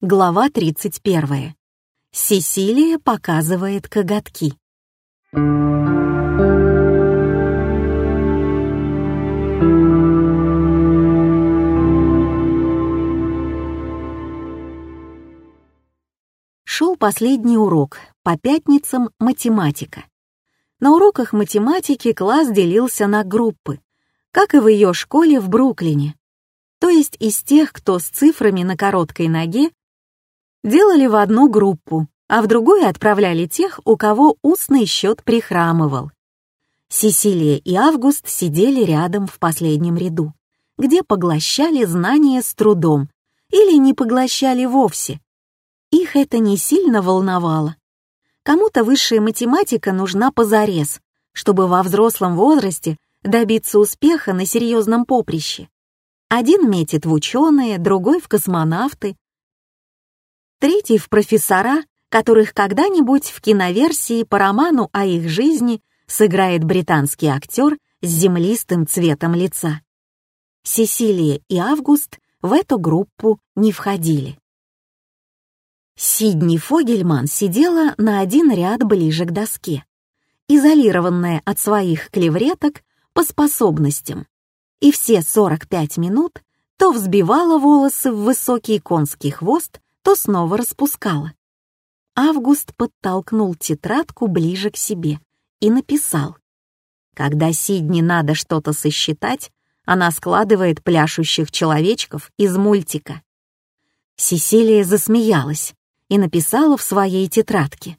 Глава 31. Сесилия показывает коготки. Шел последний урок, по пятницам математика. На уроках математики класс делился на группы, как и в ее школе в Бруклине. То есть из тех, кто с цифрами на короткой ноге делали в одну группу, а в другую отправляли тех, у кого устный счет прихрамывал. Сесилия и Август сидели рядом в последнем ряду, где поглощали знания с трудом или не поглощали вовсе. Их это не сильно волновало. Кому-то высшая математика нужна позарез, чтобы во взрослом возрасте добиться успеха на серьезном поприще. Один метит в ученые, другой в космонавты, третий в профессора, которых когда-нибудь в киноверсии по роману о их жизни сыграет британский актер с землистым цветом лица. Сесилия и Август в эту группу не входили. Сидни Фогельман сидела на один ряд ближе к доске, изолированная от своих клевреток по способностям, и все 45 минут то взбивала волосы в высокий конский хвост, то снова распускала. Август подтолкнул тетрадку ближе к себе и написал. Когда Сидни надо что-то сосчитать, она складывает пляшущих человечков из мультика. Сесилия засмеялась и написала в своей тетрадке.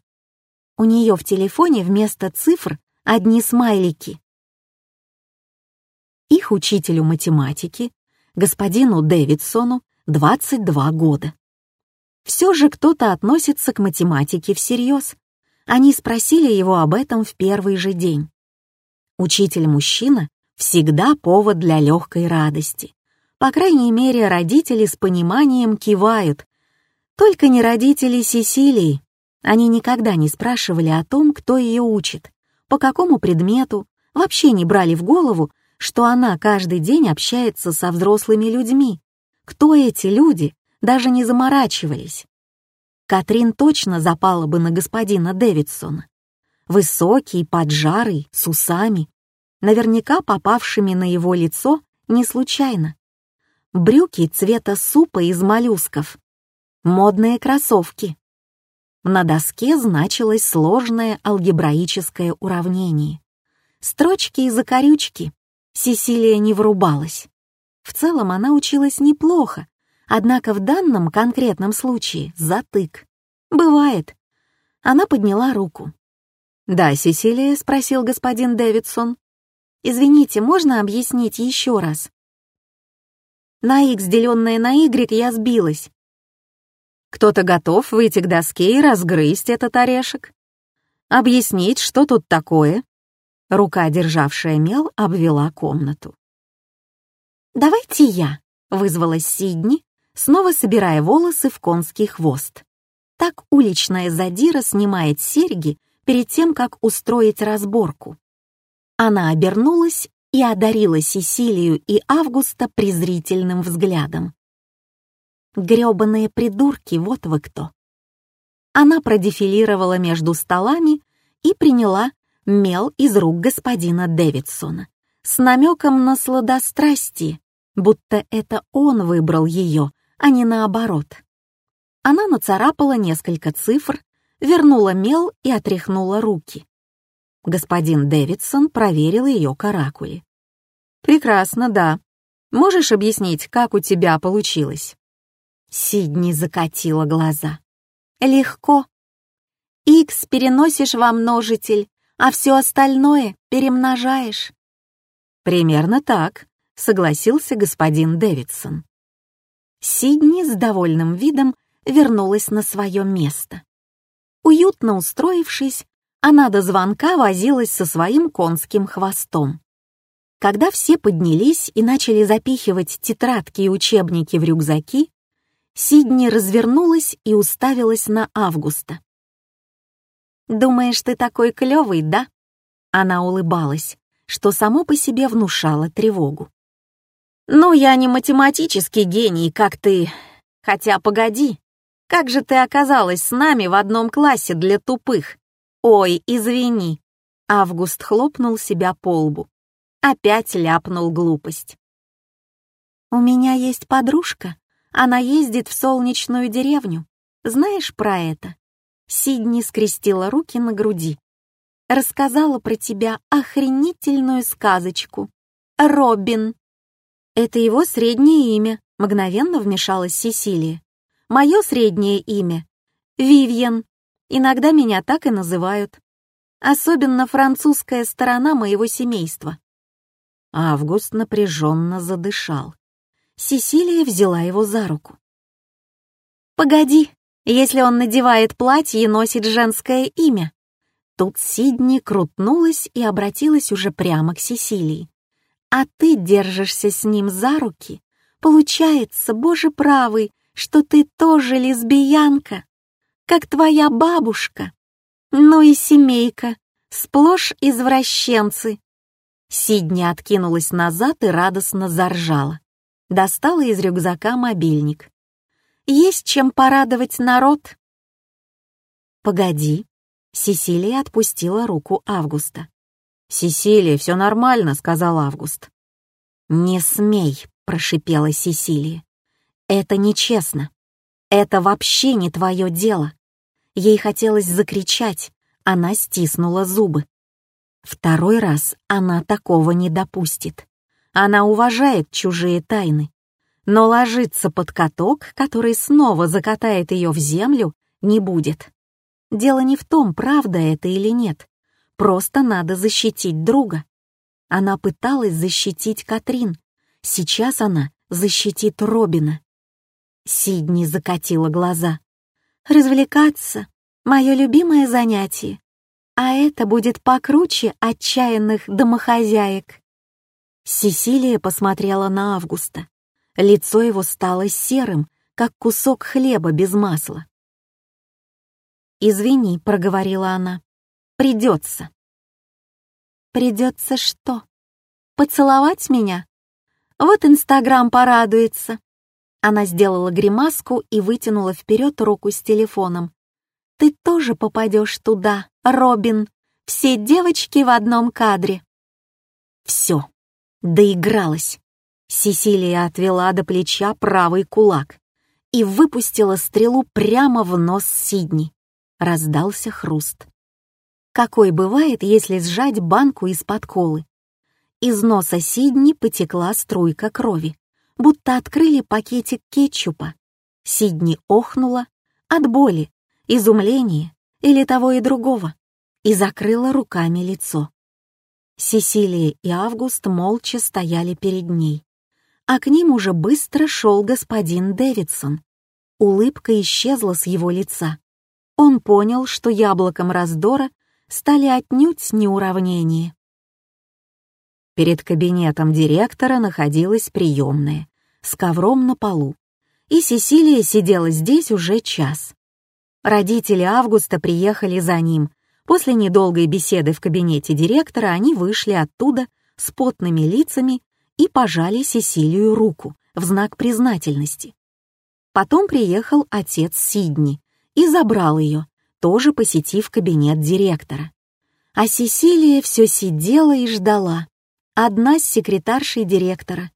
У нее в телефоне вместо цифр одни смайлики. Их учителю математики, господину Дэвидсону, 22 года. Все же кто-то относится к математике всерьез. Они спросили его об этом в первый же день. Учитель-мужчина всегда повод для легкой радости. По крайней мере, родители с пониманием кивают. Только не родители Сесилии. Они никогда не спрашивали о том, кто ее учит, по какому предмету, вообще не брали в голову, что она каждый день общается со взрослыми людьми. Кто эти люди, даже не заморачивались. Катрин точно запала бы на господина Дэвидсона. Высокий, поджарый, с усами, наверняка попавшими на его лицо не случайно. Брюки цвета супа из моллюсков. Модные кроссовки. На доске значилось сложное алгебраическое уравнение. Строчки и закорючки. Сесилия не врубалась. В целом она училась неплохо, Однако в данном конкретном случае затык. Бывает. Она подняла руку. «Да, Сесилия?» — спросил господин Дэвидсон. «Извините, можно объяснить еще раз?» На x, деленное на y, я сбилась. Кто-то готов выйти к доске и разгрызть этот орешек? Объяснить, что тут такое? Рука, державшая мел, обвела комнату. «Давайте я», — вызвалась Сидни, снова собирая волосы в конский хвост. Так уличная задира снимает серьги перед тем, как устроить разборку. Она обернулась и одарила Сесилию и Августа презрительным взглядом. Грёбаные придурки, вот вы кто. Она продефилировала между столами и приняла мел из рук господина Дэвидсона с намеком на сладострастие, будто это он выбрал ее, а не наоборот. Она нацарапала несколько цифр, вернула мел и отряхнула руки. Господин Дэвидсон проверил ее каракули. «Прекрасно, да. Можешь объяснить, как у тебя получилось?» Сидни закатила глаза. «Легко. Икс переносишь во множитель, а все остальное перемножаешь». «Примерно так», — согласился господин Дэвидсон. Сидни с довольным видом вернулась на свое место. Уютно устроившись, она до звонка возилась со своим конским хвостом. Когда все поднялись и начали запихивать тетрадки и учебники в рюкзаки, Сидни развернулась и уставилась на Августа. «Думаешь, ты такой клёвый, да?» Она улыбалась, что само по себе внушало тревогу. «Ну, я не математический гений, как ты. Хотя, погоди, Как же ты оказалась с нами в одном классе для тупых? Ой, извини. Август хлопнул себя по лбу. Опять ляпнул глупость. У меня есть подружка. Она ездит в солнечную деревню. Знаешь про это? Сидни скрестила руки на груди. Рассказала про тебя охренительную сказочку. Робин. Это его среднее имя, мгновенно вмешалась Сесилия. Мое среднее имя — Вивьен. Иногда меня так и называют. Особенно французская сторона моего семейства. Август напряженно задышал. Сесилия взяла его за руку. «Погоди, если он надевает платье и носит женское имя?» Тут Сидни крутнулась и обратилась уже прямо к Сесилии. «А ты держишься с ним за руки? Получается, боже правый, что ты тоже лесбиянка, как твоя бабушка. Ну и семейка, сплошь извращенцы. Сидни откинулась назад и радостно заржала. Достала из рюкзака мобильник. Есть чем порадовать народ. Погоди. Сесилия отпустила руку Августа. «Сесилия, все нормально», — сказал Август. «Не смей», — прошипела Сесилия. Это нечестно. Это вообще не твое дело. Ей хотелось закричать, она стиснула зубы. Второй раз она такого не допустит. Она уважает чужие тайны. Но ложиться под каток, который снова закатает ее в землю, не будет. Дело не в том, правда это или нет. Просто надо защитить друга. Она пыталась защитить Катрин. Сейчас она защитит Робина. Сидни закатила глаза. «Развлекаться — мое любимое занятие, а это будет покруче отчаянных домохозяек». Сесилия посмотрела на Августа. Лицо его стало серым, как кусок хлеба без масла. «Извини», — проговорила она, — «придется». «Придется что? Поцеловать меня? Вот Инстаграм порадуется. Она сделала гримаску и вытянула вперед руку с телефоном. «Ты тоже попадешь туда, Робин. Все девочки в одном кадре». «Все, доигралась». Сесилия отвела до плеча правый кулак и выпустила стрелу прямо в нос Сидни. Раздался хруст. Какой бывает, если сжать банку из-под колы? Из носа Сидни потекла струйка крови будто открыли пакетик кетчупа. Сидни охнула от боли, изумления или того и другого и закрыла руками лицо. Сесилия и Август молча стояли перед ней, а к ним уже быстро шел господин Дэвидсон. Улыбка исчезла с его лица. Он понял, что яблоком раздора стали отнюдь не уравнения. Перед кабинетом директора находилась приемная, с ковром на полу, и Сесилия сидела здесь уже час. Родители Августа приехали за ним. После недолгой беседы в кабинете директора они вышли оттуда с потными лицами и пожали Сесилию руку в знак признательности. Потом приехал отец Сидни и забрал ее, тоже посетив кабинет директора. А Сесилия все сидела и ждала. Одна с секретаршей директора,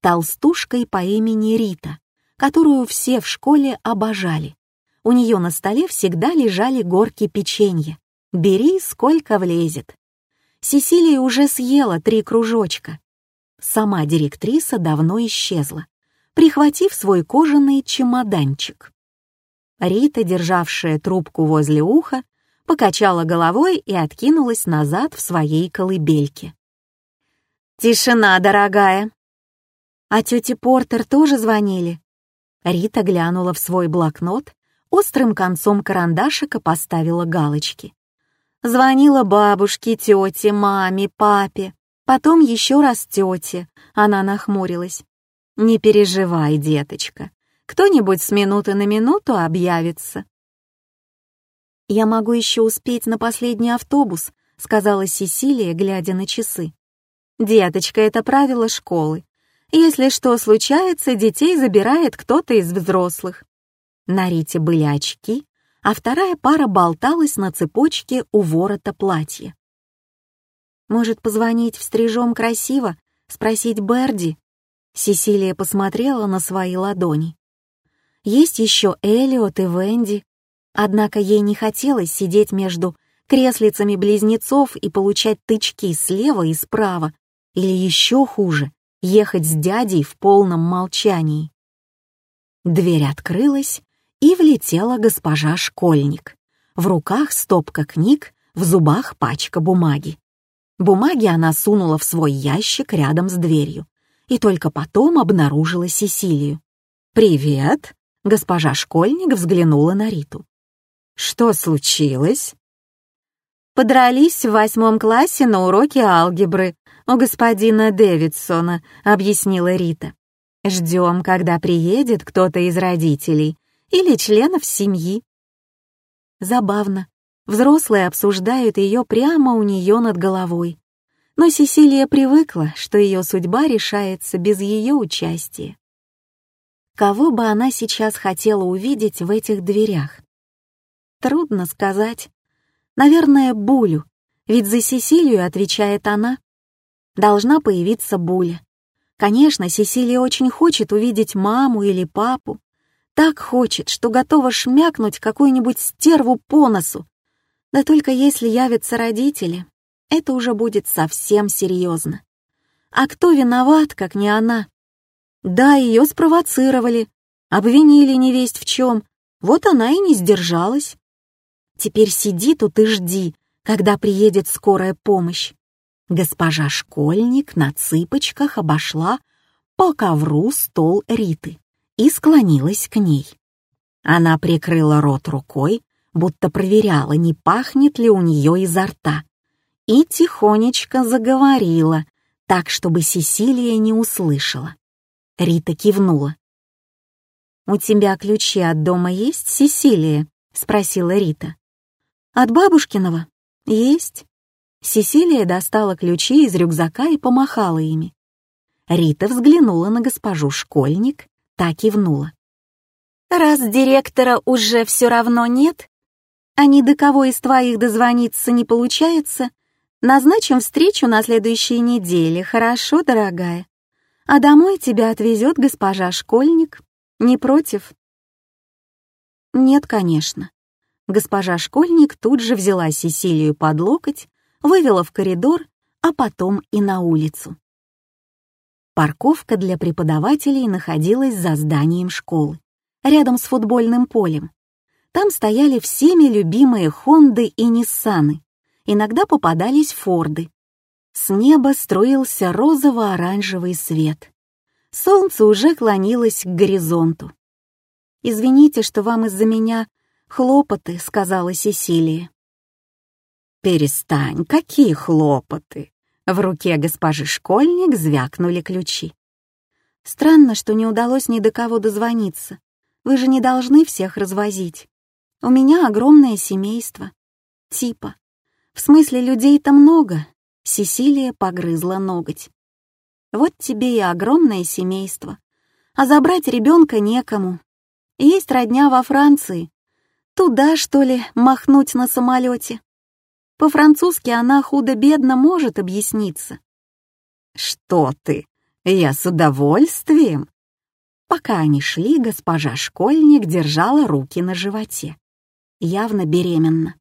толстушкой по имени Рита, которую все в школе обожали. У нее на столе всегда лежали горки печенья. Бери, сколько влезет. Сесилия уже съела три кружочка. Сама директриса давно исчезла, прихватив свой кожаный чемоданчик. Рита, державшая трубку возле уха, покачала головой и откинулась назад в своей колыбельке. «Тишина, дорогая!» А тете Портер тоже звонили?» Рита глянула в свой блокнот, острым концом карандашика поставила галочки. Звонила бабушке, тете, маме, папе, потом еще раз тете. Она нахмурилась. «Не переживай, деточка, кто-нибудь с минуты на минуту объявится». «Я могу еще успеть на последний автобус», — сказала Сесилия, глядя на часы. «Деточка, это правило школы. Если что случается, детей забирает кто-то из взрослых. На Рите были очки, а вторая пара болталась на цепочке у ворота платья. «Может, позвонить в стрижом красиво, спросить Берди?» Сесилия посмотрела на свои ладони. Есть еще Элиот и Венди, однако ей не хотелось сидеть между креслицами близнецов и получать тычки слева и справа, или еще хуже, ехать с дядей в полном молчании. Дверь открылась, и влетела госпожа Школьник. В руках стопка книг, в зубах пачка бумаги. Бумаги она сунула в свой ящик рядом с дверью и только потом обнаружила Сесилию. «Привет!» — госпожа Школьник взглянула на Риту. «Что случилось?» «Подрались в восьмом классе на уроке алгебры у господина Дэвидсона», — объяснила Рита. «Ждем, когда приедет кто-то из родителей или членов семьи». Забавно. Взрослые обсуждают ее прямо у нее над головой. Но Сесилия привыкла, что ее судьба решается без ее участия. Кого бы она сейчас хотела увидеть в этих дверях? Трудно сказать. Наверное, Булю, ведь за Сесилию отвечает она. Должна появиться Буля. Конечно, Сесилия очень хочет увидеть маму или папу. Так хочет, что готова шмякнуть какую-нибудь стерву по носу. Да только если явятся родители, это уже будет совсем серьезно. А кто виноват, как не она? Да, ее спровоцировали, обвинили невесть в чем, вот она и не сдержалась. Теперь сиди тут и жди, когда приедет скорая помощь. Госпожа Школьник на цыпочках обошла по ковру стол Риты и склонилась к ней. Она прикрыла рот рукой, будто проверяла, не пахнет ли у нее изо рта, и тихонечко заговорила, так, чтобы Сесилия не услышала. Рита кивнула. «У тебя ключи от дома есть, Сесилия?» — спросила Рита. «От бабушкиного?» «Есть». Сесилия достала ключи из рюкзака и помахала ими. Рита взглянула на госпожу школьник, так кивнула. «Раз директора уже все равно нет, а ни до кого из твоих дозвониться не получается, Назначим встречу на следующей неделе, хорошо, дорогая? А домой тебя отвезет госпожа Школьник. Не против?» «Нет, конечно». Госпожа Школьник тут же взяла Сесилию под локоть, вывела в коридор, а потом и на улицу. Парковка для преподавателей находилась за зданием школы, рядом с футбольным полем. Там стояли всеми любимые Хонды и Ниссаны, иногда попадались форды. С неба струился розово-оранжевый свет. Солнце уже клонилось к горизонту. «Извините, что вам из-за меня хлопоты», — сказала Сесилия. «Перестань, какие хлопоты!» В руке госпожи Школьник звякнули ключи. «Странно, что не удалось ни до кого дозвониться. Вы же не должны всех развозить. У меня огромное семейство. Типа. В смысле, людей-то много. Сесилия погрызла ноготь. Вот тебе и огромное семейство. А забрать ребенка некому. Есть родня во Франции. Туда, что ли, махнуть на самолете? По-французски она худо-бедно может объясниться. «Что ты? Я с удовольствием!» Пока они шли, госпожа Школьник держала руки на животе. Явно беременна.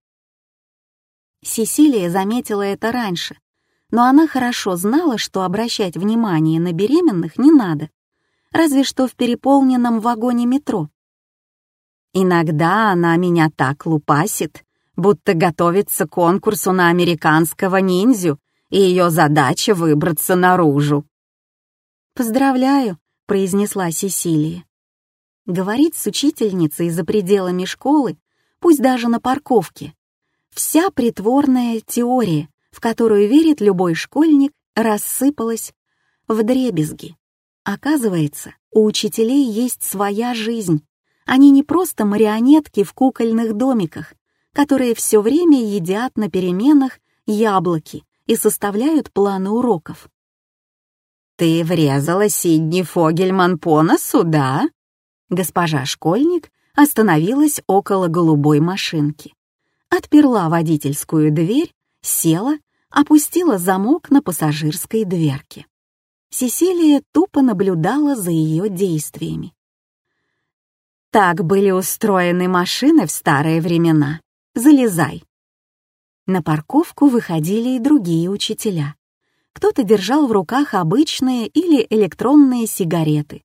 Сесилия заметила это раньше, но она хорошо знала, что обращать внимание на беременных не надо, разве что в переполненном вагоне метро. Иногда она меня так лупасит, будто готовится к конкурсу на американского ниндзю, и ее задача выбраться наружу. «Поздравляю», — произнесла Сесилия. Говорить с учительницей за пределами школы, пусть даже на парковке, Вся притворная теория, в которую верит любой школьник, рассыпалась в дребезги. Оказывается, у учителей есть своя жизнь. Они не просто марионетки в кукольных домиках, которые все время едят на переменах яблоки и составляют планы уроков. «Ты врезала Сидни Фогельман по носу, да?» Госпожа Школьник остановилась около голубой машинки. Отперла водительскую дверь, села, опустила замок на пассажирской дверке. Сесилия тупо наблюдала за ее действиями. Так были устроены машины в старые времена. Залезай. На парковку выходили и другие учителя. Кто-то держал в руках обычные или электронные сигареты,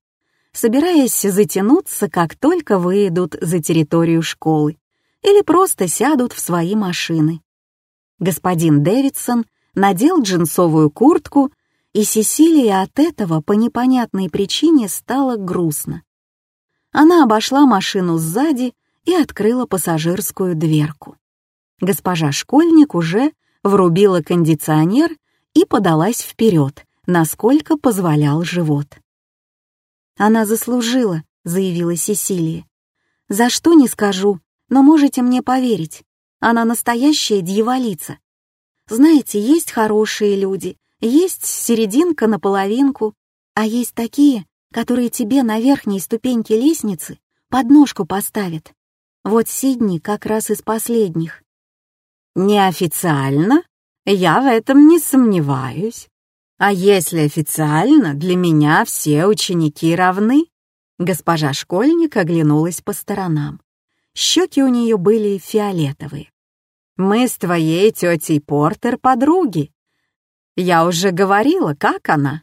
собираясь затянуться, как только выйдут за территорию школы, или просто сядут в свои машины. Господин Дэвидсон надел джинсовую куртку, и Сесилия от этого по непонятной причине стало грустно. Она обошла машину сзади и открыла пассажирскую дверку. Госпожа Школьник уже врубила кондиционер и подалась вперед, насколько позволял живот. «Она заслужила», — заявила Сесилия. «За что не скажу, но можете мне поверить. Она настоящая дьяволица. Знаете, есть хорошие люди, есть серединка на половинку, а есть такие, которые тебе на верхней ступеньке лестницы подножку поставят. Вот Сидни как раз из последних. Неофициально? Я в этом не сомневаюсь. А если официально, для меня все ученики равны. Госпожа школьник оглянулась по сторонам. Щеки у нее были фиолетовые. Мы с твоей тетей Портер подруги. Я уже говорила, как она.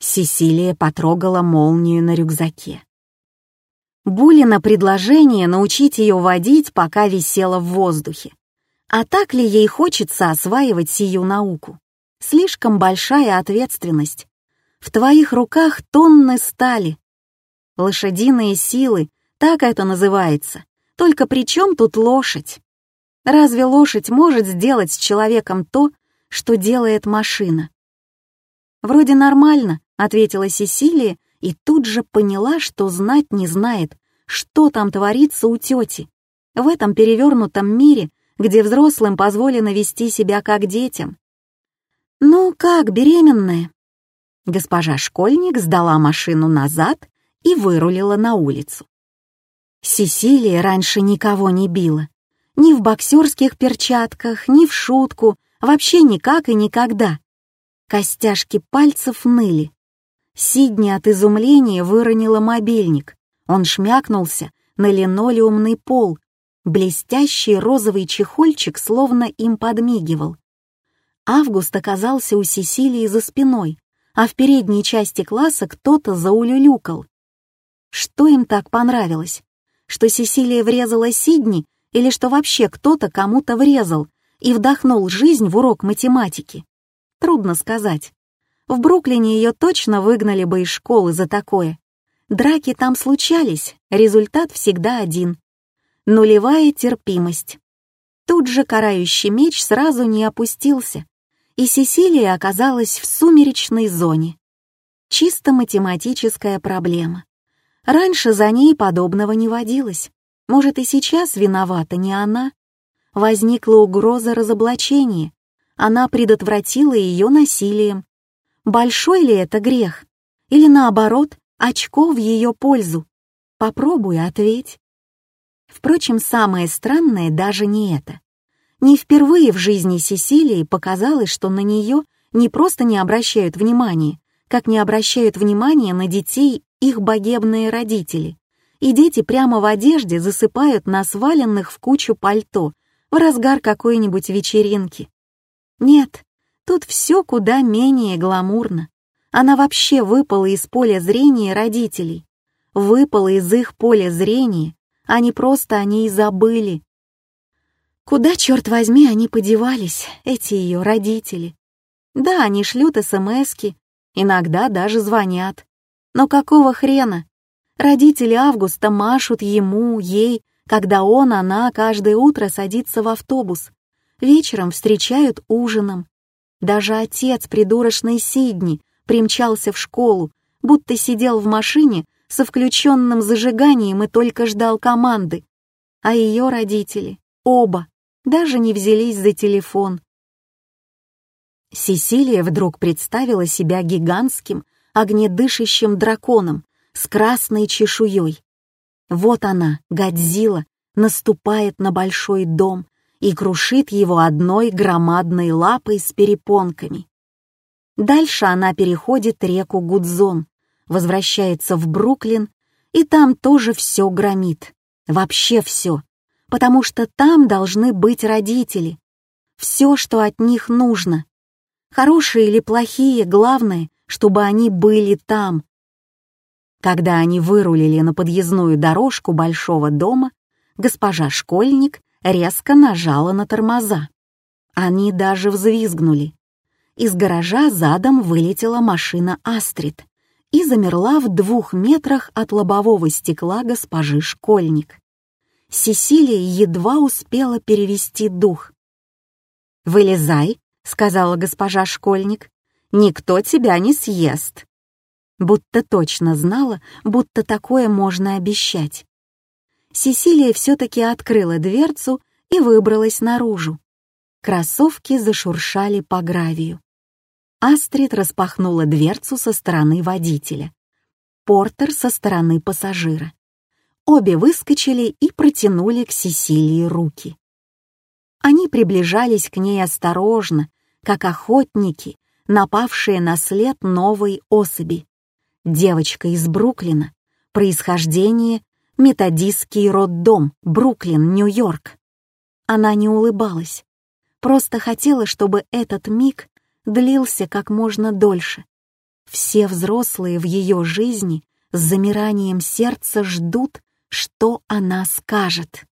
Сесилия потрогала молнию на рюкзаке. Булина предложение научить ее водить пока висело в воздухе. А так ли ей хочется осваивать сию науку? Слишком большая ответственность. В твоих руках тонны стали. Лошадиные силы, так это называется. Только при чем тут лошадь? Разве лошадь может сделать с человеком то, что делает машина? «Вроде нормально», — ответила Сесилия и тут же поняла, что знать не знает, что там творится у тети. В этом перевернутом мире, где взрослым позволено вести себя как детям, «Ну как, беременная?» Госпожа Школьник сдала машину назад и вырулила на улицу. Сесилия раньше никого не била. Ни в боксерских перчатках, ни в шутку, вообще никак и никогда. Костяшки пальцев ныли. Сидни от изумления выронила мобильник. Он шмякнулся на линолеумный пол. Блестящий розовый чехольчик словно им подмигивал. Август оказался у Сесилии за спиной, а в передней части класса кто-то заулюлюкал. Что им так понравилось? Что Сесилия врезала Сидни или что вообще кто-то кому-то врезал и вдохнул жизнь в урок математики? Трудно сказать. В Бруклине ее точно выгнали бы из школы за такое. Драки там случались, результат всегда один. Нулевая терпимость. Тут же карающий меч сразу не опустился, и Сесилия оказалась в сумеречной зоне. Чисто математическая проблема. Раньше за ней подобного не водилось. Может, и сейчас виновата не она. Возникла угроза разоблачения. Она предотвратила ее насилием. Большой ли это грех? Или наоборот, очко в ее пользу? Попробуй ответь. Впрочем, самое странное даже не это. Не впервые в жизни Сесилии показалось, что на нее не просто не обращают внимания, как не обращают внимания на детей их богебные родители. И дети прямо в одежде засыпают на сваленных в кучу пальто в разгар какой-нибудь вечеринки. Нет, тут все куда менее гламурно. Она вообще выпала из поля зрения родителей. Выпала из их поля зрения, не просто о ней забыли. Куда, черт возьми, они подевались, эти ее родители? Да, они шлют смски, иногда даже звонят. Но какого хрена? Родители Августа машут ему, ей, когда он, она каждое утро садится в автобус. Вечером встречают ужином. Даже отец придурочной Сидни примчался в школу, будто сидел в машине со включенным зажиганием и только ждал команды. А ее родители, оба, даже не взялись за телефон. Сесилия вдруг представила себя гигантским, огнедышащим драконом с красной чешуей. Вот она, Годзилла, наступает на большой дом и крушит его одной громадной лапой с перепонками. Дальше она переходит реку Гудзон, возвращается в Бруклин, и там тоже все громит. Вообще все. Потому что там должны быть родители. Все, что от них нужно. Хорошие или плохие, главное, чтобы они были там. Когда они вырулили на подъездную дорожку большого дома, госпожа Школьник резко нажала на тормоза. Они даже взвизгнули. Из гаража задом вылетела машина «Астрид» и замерла в двух метрах от лобового стекла госпожи Школьник. Сесилия едва успела перевести дух. «Вылезай», — сказала госпожа Школьник, — «никто тебя не съест». Будто точно знала, будто такое можно обещать. Сесилия все-таки открыла дверцу и выбралась наружу. Кроссовки зашуршали по гравию. Астрид распахнула дверцу со стороны водителя. Портер со стороны пассажира. Обе выскочили и протянули к Сесилии руки. Они приближались к ней осторожно, как охотники, напавшие на след новой особи. Девочка из Бруклина, происхождение методистский роддом, Бруклин, Нью-Йорк. Она не улыбалась, просто хотела, чтобы этот миг длился как можно дольше. Все взрослые в ее жизни с замиранием сердца ждут, что она скажет.